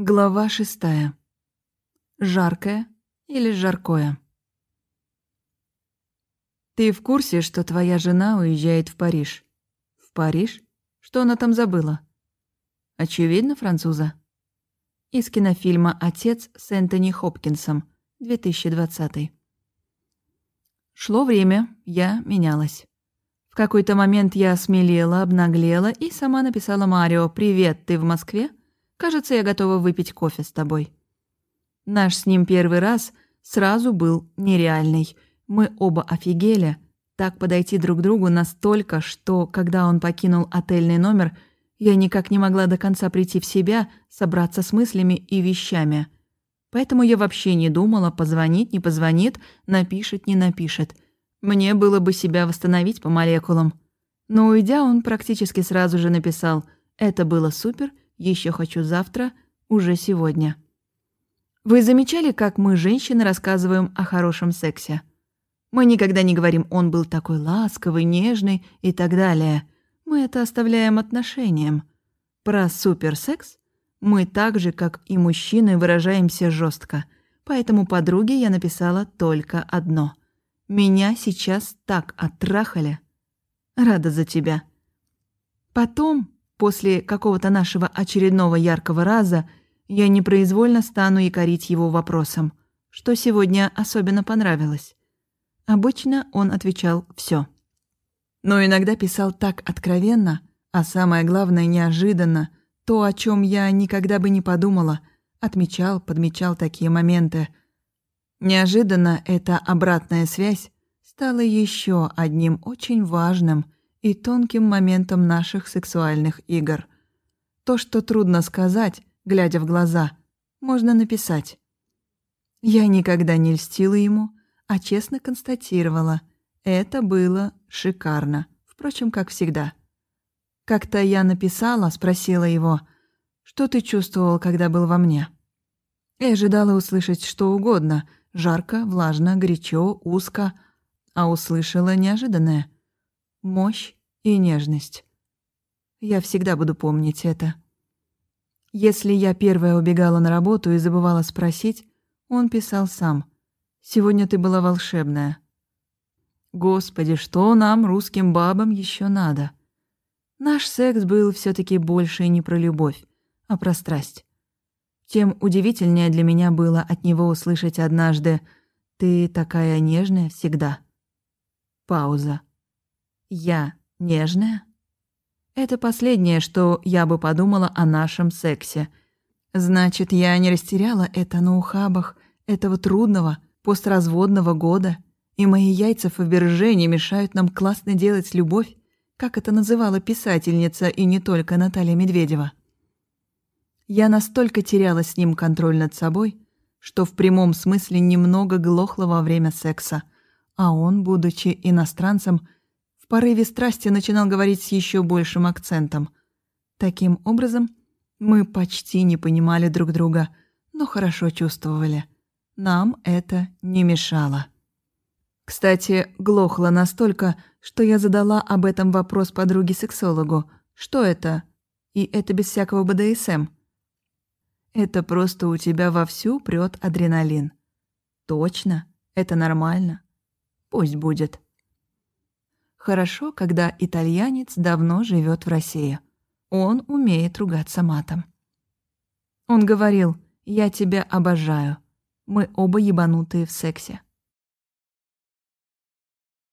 Глава шестая. Жаркое или жаркое? Ты в курсе, что твоя жена уезжает в Париж? В Париж? Что она там забыла? Очевидно, француза. Из кинофильма «Отец» с Энтони Хопкинсом, 2020. Шло время, я менялась. В какой-то момент я смелела, обнаглела и сама написала Марио «Привет, ты в Москве?» Кажется, я готова выпить кофе с тобой. Наш с ним первый раз сразу был нереальный. Мы оба офигели. Так подойти друг к другу настолько, что, когда он покинул отельный номер, я никак не могла до конца прийти в себя, собраться с мыслями и вещами. Поэтому я вообще не думала, позвонит, не позвонит, напишет, не напишет. Мне было бы себя восстановить по молекулам. Но уйдя, он практически сразу же написал «Это было супер», еще хочу завтра, уже сегодня. Вы замечали, как мы, женщины, рассказываем о хорошем сексе? Мы никогда не говорим «он был такой ласковый, нежный» и так далее. Мы это оставляем отношениям. Про суперсекс мы так же, как и мужчины, выражаемся жестко. Поэтому подруге я написала только одно. «Меня сейчас так оттрахали. Рада за тебя». Потом После какого-то нашего очередного яркого раза я непроизвольно стану якорить его вопросом, что сегодня особенно понравилось. Обычно он отвечал все, Но иногда писал так откровенно, а самое главное неожиданно, то, о чем я никогда бы не подумала, отмечал, подмечал такие моменты. Неожиданно эта обратная связь стала еще одним очень важным – и тонким моментом наших сексуальных игр. То, что трудно сказать, глядя в глаза, можно написать. Я никогда не льстила ему, а честно констатировала, это было шикарно, впрочем, как всегда. Как-то я написала, спросила его, что ты чувствовал, когда был во мне? И ожидала услышать что угодно, жарко, влажно, горячо, узко, а услышала неожиданное — мощь и нежность. Я всегда буду помнить это. Если я первая убегала на работу и забывала спросить, он писал сам. «Сегодня ты была волшебная». Господи, что нам, русским бабам, еще надо? Наш секс был все таки больше не про любовь, а про страсть. Тем удивительнее для меня было от него услышать однажды «Ты такая нежная всегда». Пауза. Я нежная? Это последнее, что я бы подумала о нашем сексе. Значит, я не растеряла это на ухабах этого трудного постразводного года, и мои яйца Фаберже не мешают нам классно делать любовь, как это называла писательница и не только Наталья Медведева. Я настолько теряла с ним контроль над собой, что в прямом смысле немного глохла во время секса, а он, будучи иностранцем, в порыве страсти начинал говорить с еще большим акцентом. Таким образом, мы почти не понимали друг друга, но хорошо чувствовали. Нам это не мешало. Кстати, глохло настолько, что я задала об этом вопрос подруге-сексологу. Что это? И это без всякого БДСМ. Это просто у тебя вовсю прет адреналин. Точно, это нормально. Пусть будет. Хорошо, когда итальянец давно живет в России. Он умеет ругаться матом. Он говорил «Я тебя обожаю. Мы оба ебанутые в сексе».